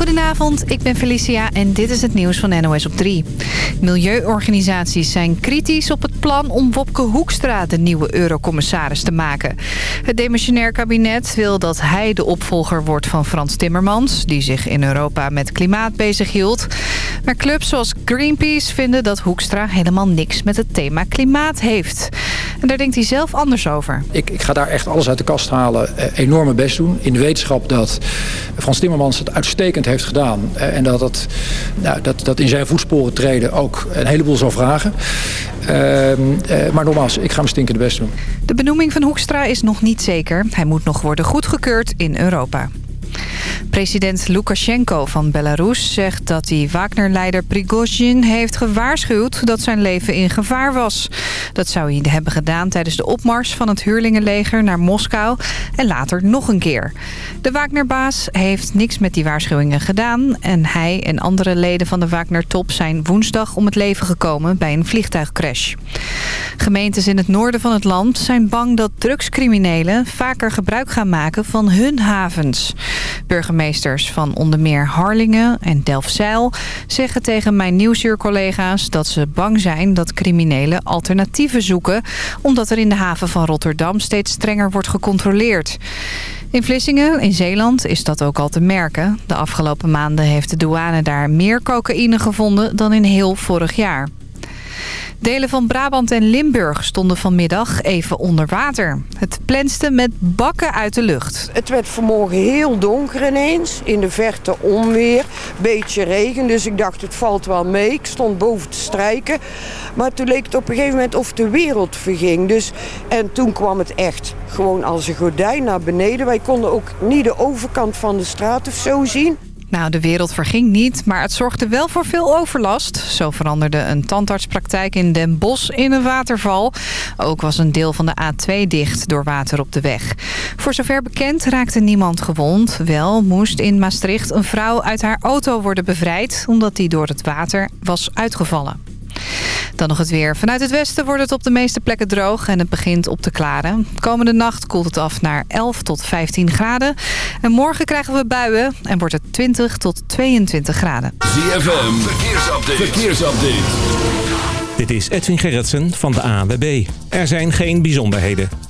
Goedenavond, ik ben Felicia en dit is het nieuws van NOS op 3. Milieuorganisaties zijn kritisch op het plan om Wopke Hoekstra de nieuwe eurocommissaris te maken. Het demissionair kabinet wil dat hij de opvolger wordt van Frans Timmermans... die zich in Europa met klimaat bezighield. Maar clubs zoals Greenpeace vinden dat Hoekstra helemaal niks met het thema klimaat heeft. En daar denkt hij zelf anders over. Ik, ik ga daar echt alles uit de kast halen, eh, enorme best doen. In de wetenschap dat Frans Timmermans het uitstekend heeft gedaan. Eh, en dat, het, nou, dat, dat in zijn voetsporen treden ook een heleboel zal vragen. Ehm, eh, maar nogmaals, ik ga mijn stinkende best doen. De benoeming van Hoekstra is nog niet zeker. Hij moet nog worden goedgekeurd in Europa. President Lukashenko van Belarus zegt dat hij Wagner-leider Prigozhin heeft gewaarschuwd dat zijn leven in gevaar was. Dat zou hij hebben gedaan tijdens de opmars van het huurlingenleger naar Moskou en later nog een keer. De Wagner-baas heeft niks met die waarschuwingen gedaan en hij en andere leden van de Wagner-top zijn woensdag om het leven gekomen bij een vliegtuigcrash. Gemeentes in het noorden van het land zijn bang dat drugscriminelen vaker gebruik gaan maken van hun havens. Burgemeesters van onder meer Harlingen en Delfzijl zeggen tegen mijn nieuwsuurcollega's dat ze bang zijn dat criminelen alternatieven zoeken, omdat er in de haven van Rotterdam steeds strenger wordt gecontroleerd. In Vlissingen, in Zeeland, is dat ook al te merken. De afgelopen maanden heeft de douane daar meer cocaïne gevonden dan in heel vorig jaar. Delen van Brabant en Limburg stonden vanmiddag even onder water. Het plenste met bakken uit de lucht. Het werd vanmorgen heel donker ineens. In de verte onweer. Beetje regen. Dus ik dacht het valt wel mee. Ik stond boven te strijken. Maar toen leek het op een gegeven moment of de wereld verging. Dus, en toen kwam het echt gewoon als een gordijn naar beneden. Wij konden ook niet de overkant van de straat of zo zien. Nou, de wereld verging niet, maar het zorgde wel voor veel overlast. Zo veranderde een tandartspraktijk in Den Bosch in een waterval. Ook was een deel van de A2 dicht door water op de weg. Voor zover bekend raakte niemand gewond. Wel moest in Maastricht een vrouw uit haar auto worden bevrijd... omdat die door het water was uitgevallen. Dan nog het weer. Vanuit het westen wordt het op de meeste plekken droog en het begint op te klaren. Komende nacht koelt het af naar 11 tot 15 graden. En morgen krijgen we buien en wordt het 20 tot 22 graden. ZFM, verkeersupdate. verkeersupdate. Dit is Edwin Gerritsen van de ANWB. Er zijn geen bijzonderheden.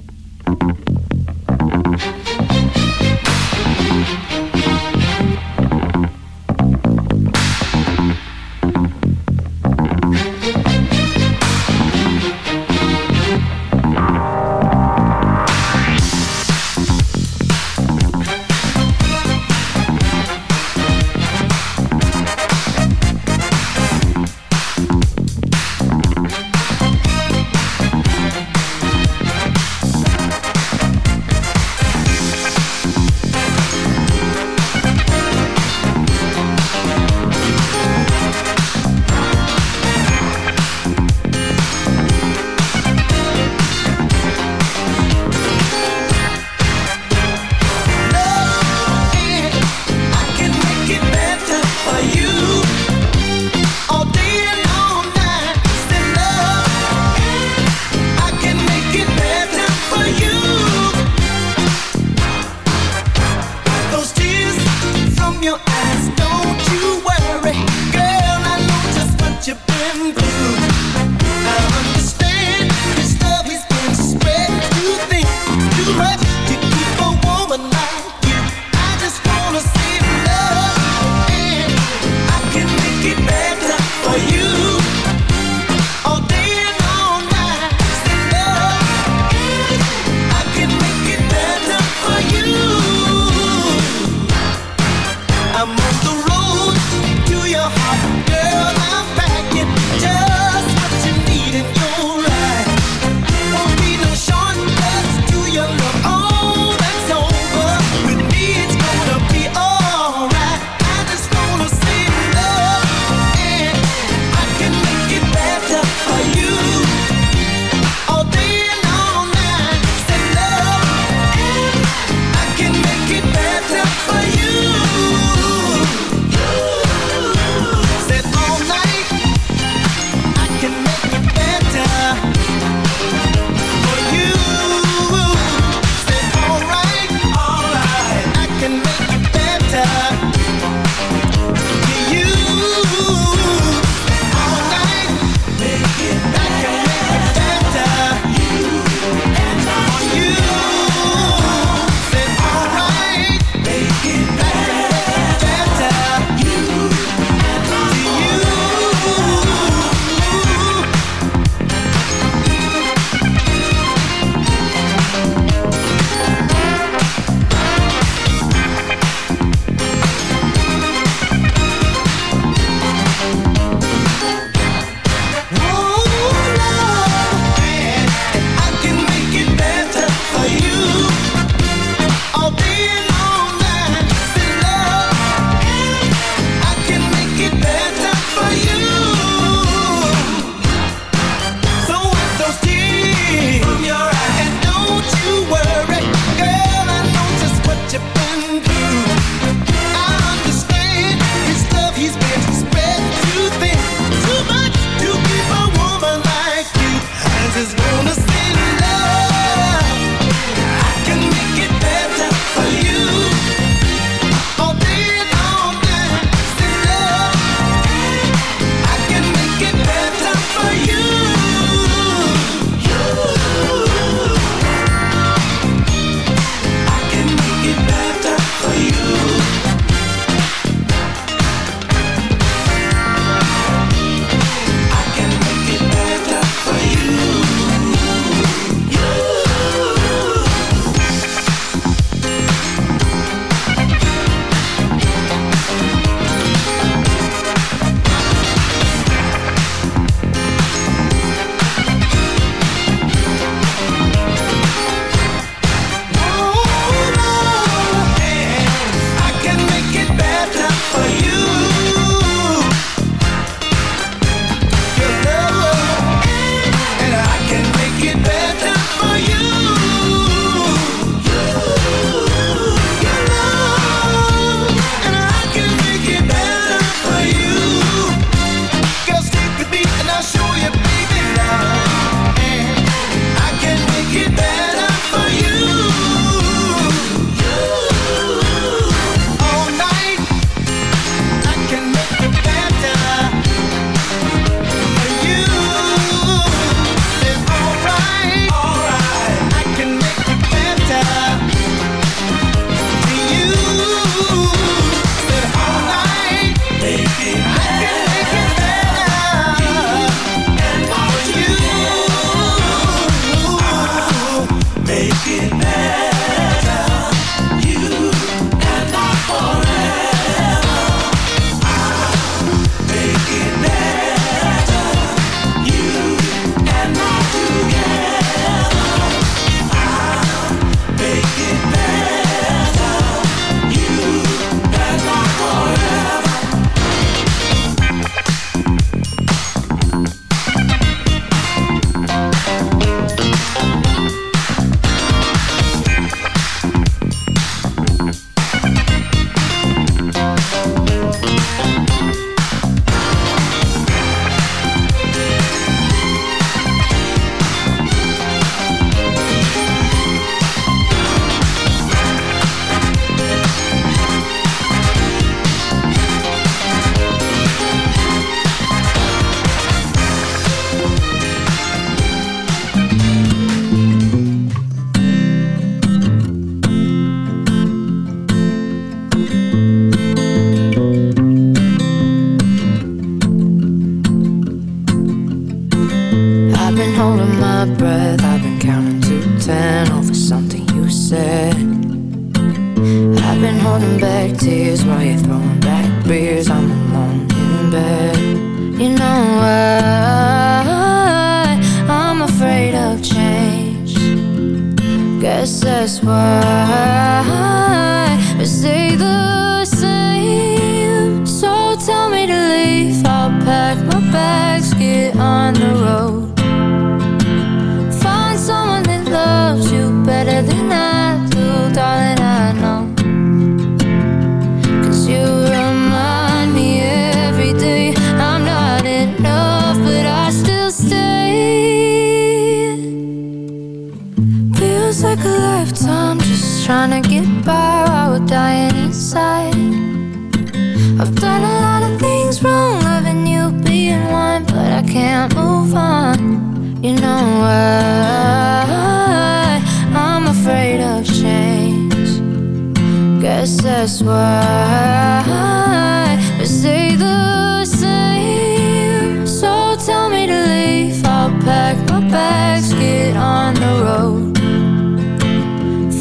You know why I'm afraid of change. Guess that's why we stay the same. So tell me to leave. I'll pack my bags, get on the road.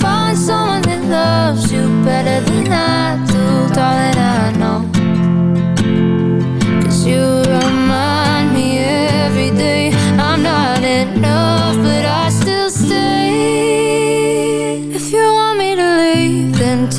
Find someone that loves you better than I do, darling.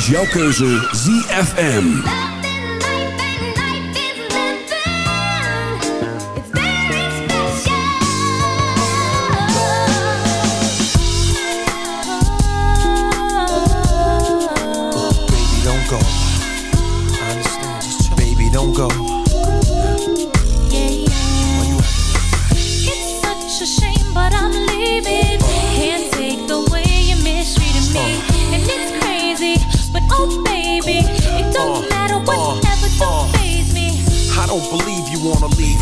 Is jouw keuze ZFM.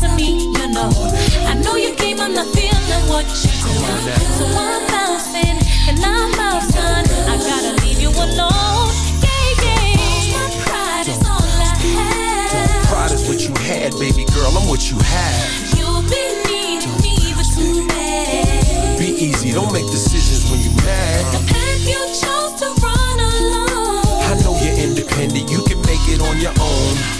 to me, you know. I know you came, I'm not feeling what you do. So I'm bouncing and I'm out, son. I gotta leave you alone. Yeah, yeah. My pride is all I have. Pride is what you had, baby girl, I'm what you have. You'll be needing me, but too bad. Be easy, don't make decisions when you're mad. The path you chose to run alone. I know you're independent, you can make it on your own.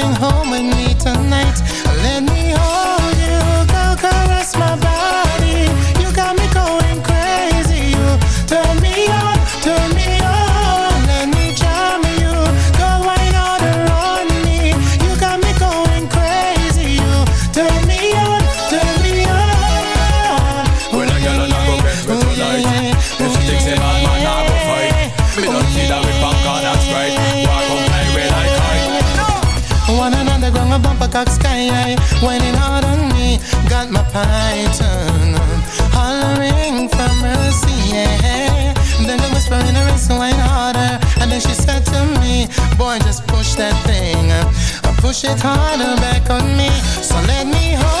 You're home with me tonight. Let me hold Python hollering for mercy, yeah. Then they whisper in her ear, so I harder. And then she said to me, Boy, just push that thing, push it harder back on me. So let me hold.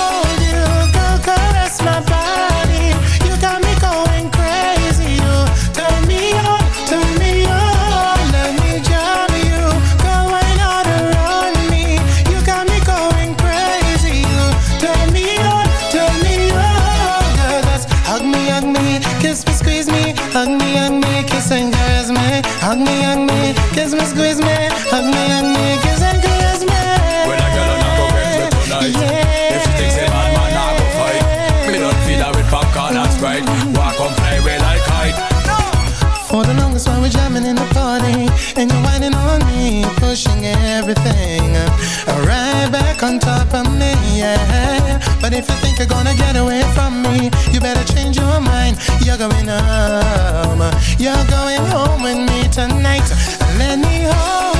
Pushing everything right back on top of me, yeah. But if you think you're gonna get away from me, you better change your mind. You're going home. You're going home with me tonight. Let me home.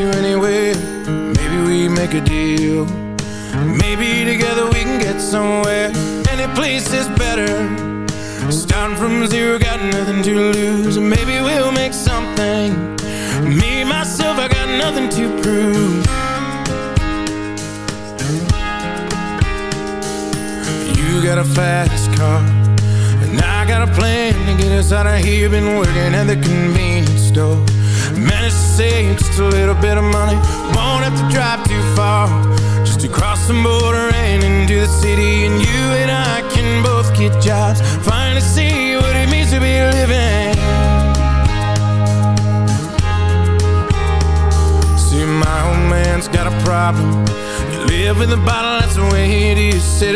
Take it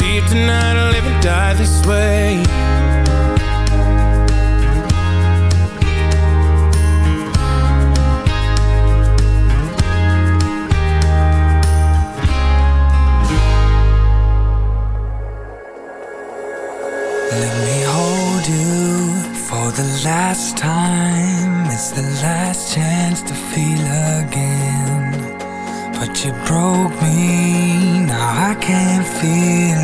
Leave tonight or live and die this way. Let me hold you for the last time. It's the last chance to feel again. But you broke me, now I can't feel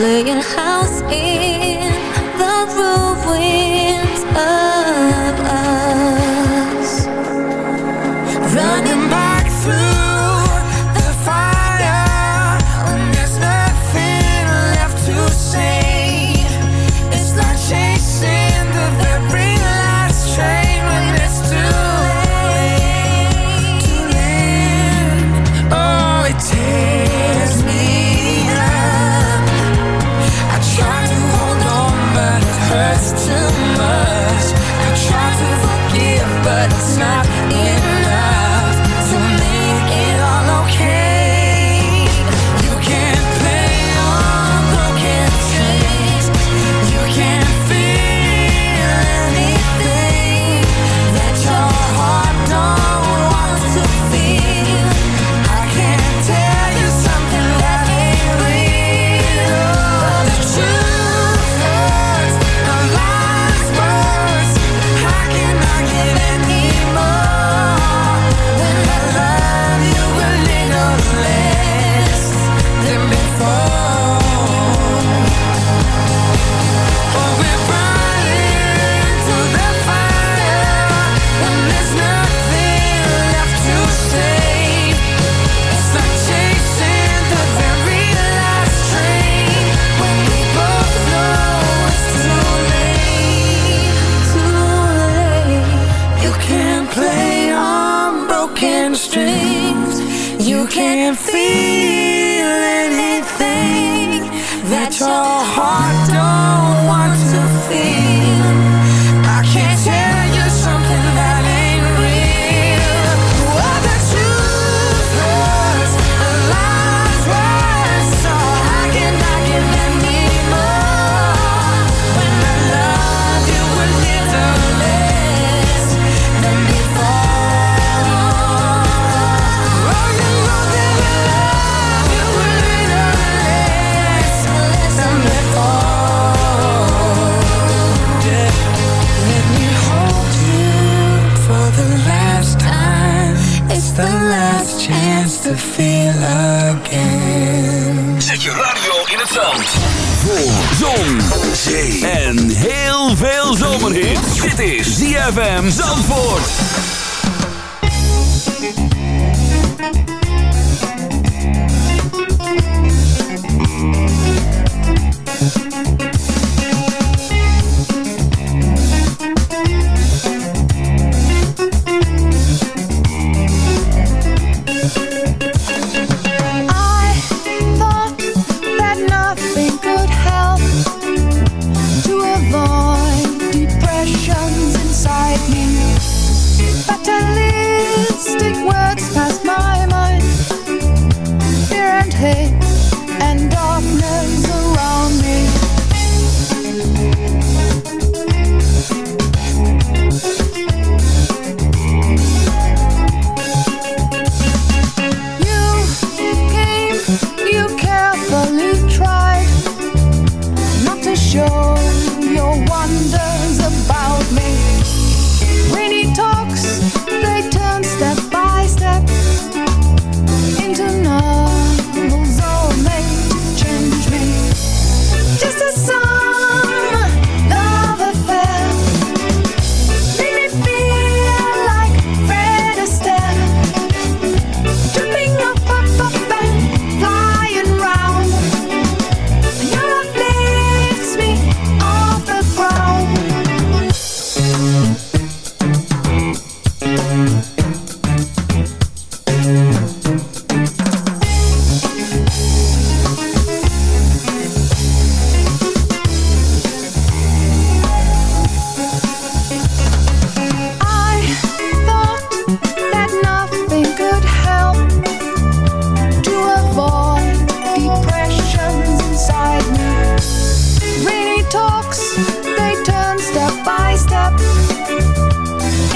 playing high.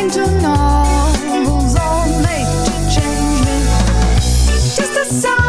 into novels all made to change me. Just a sign.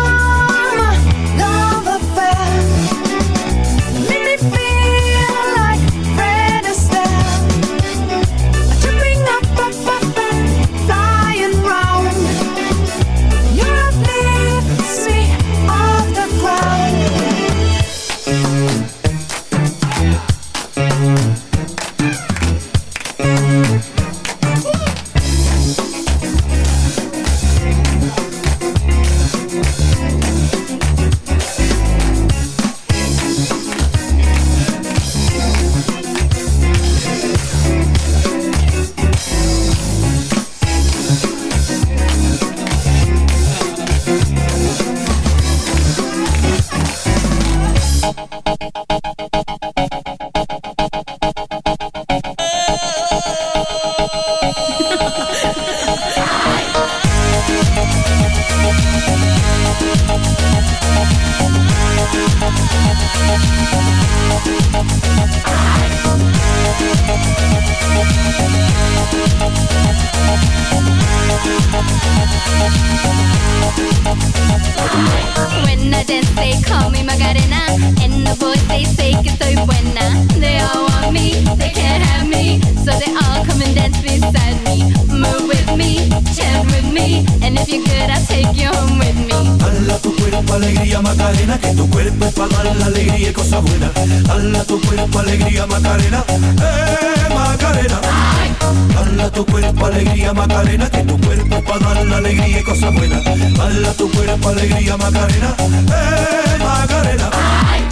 Eh Macarena.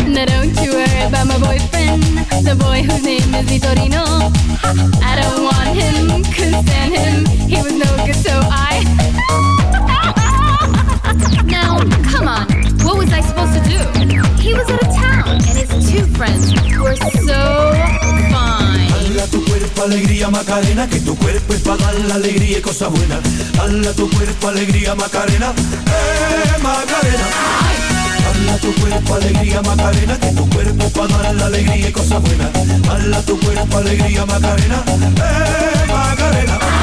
Now don't you worry about my boyfriend The boy whose name is Vitorino I don't alegría Macarena, que tu cuerpo es para dar la alegría y cosas buenas. Dala tu cuerpo alegría Macarena, eh Macarena. Dala tu cuerpo alegría Macarena, que tu cuerpo para dar la alegría y cosas buenas. Dala tu cuerpo alegría Macarena, eh Macarena.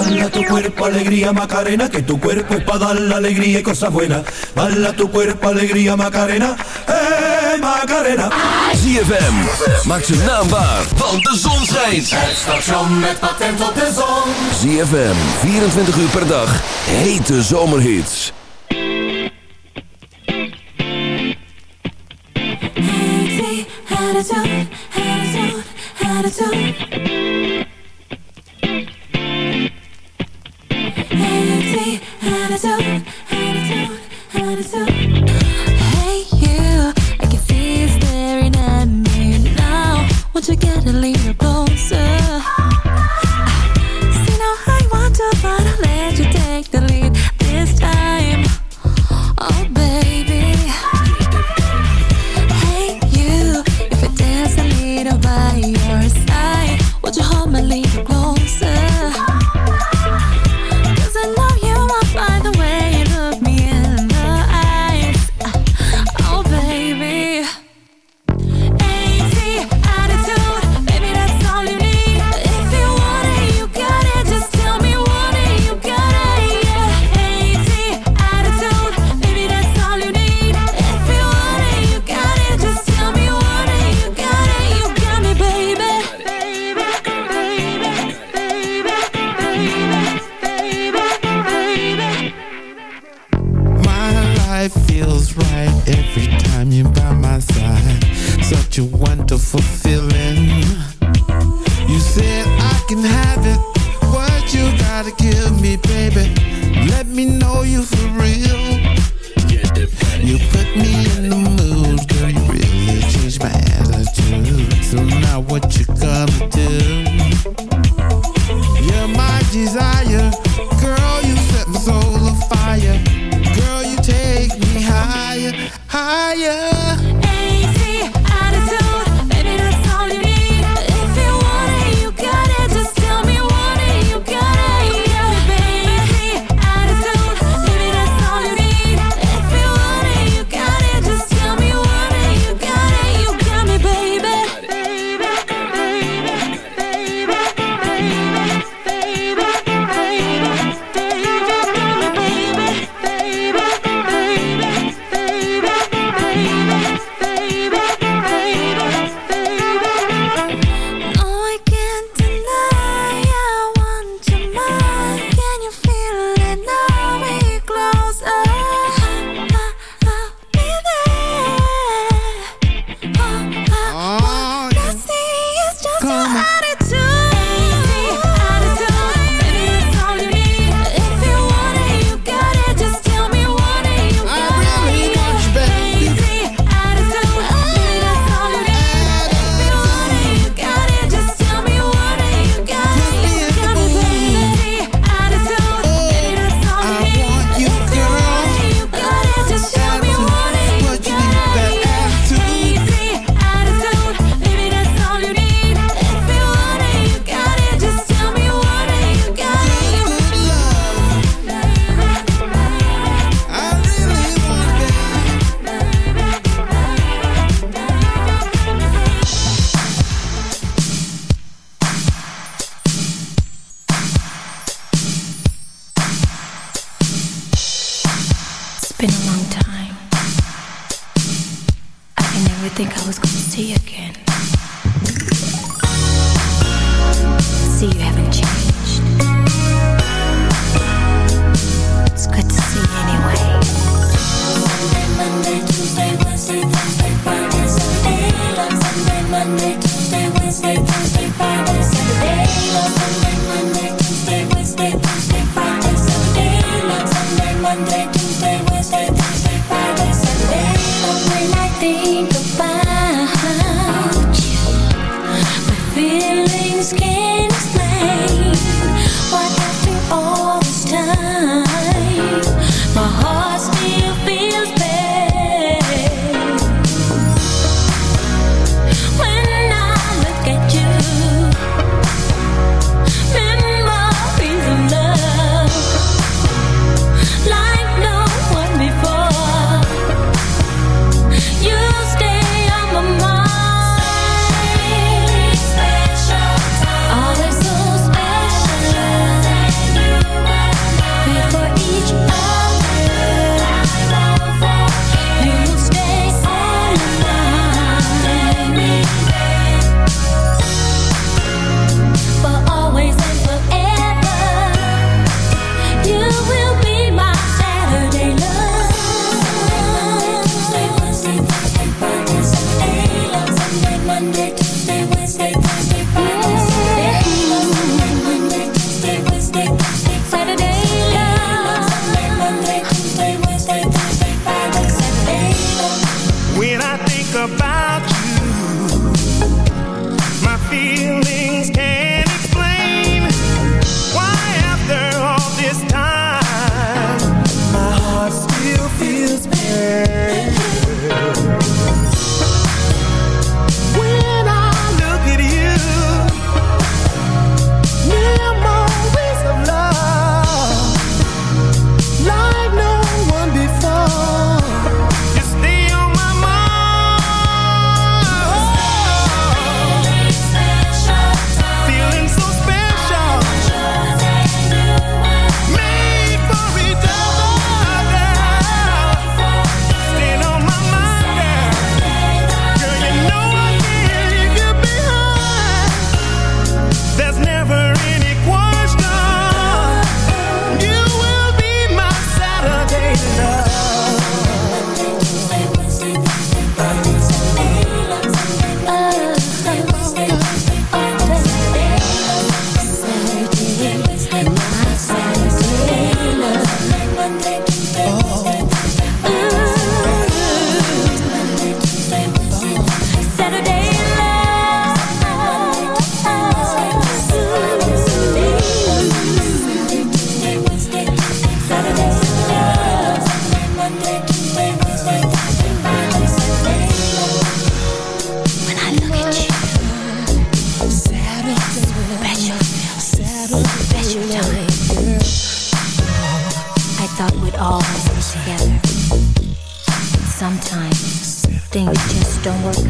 Dala tu cuerpo alegría Macarena, que tu cuerpo es para dar la alegría y cosas buenas. Dala tu cuerpo alegría Macarena, eh Macarena. ZFM, maak zijn naam waar, want de zon schijnt. Het station met patent op de zon. ZFM, 24 uur per dag, hete zomerhits. Hazy attitude, attitude, attitude. Hazy oh. don't work.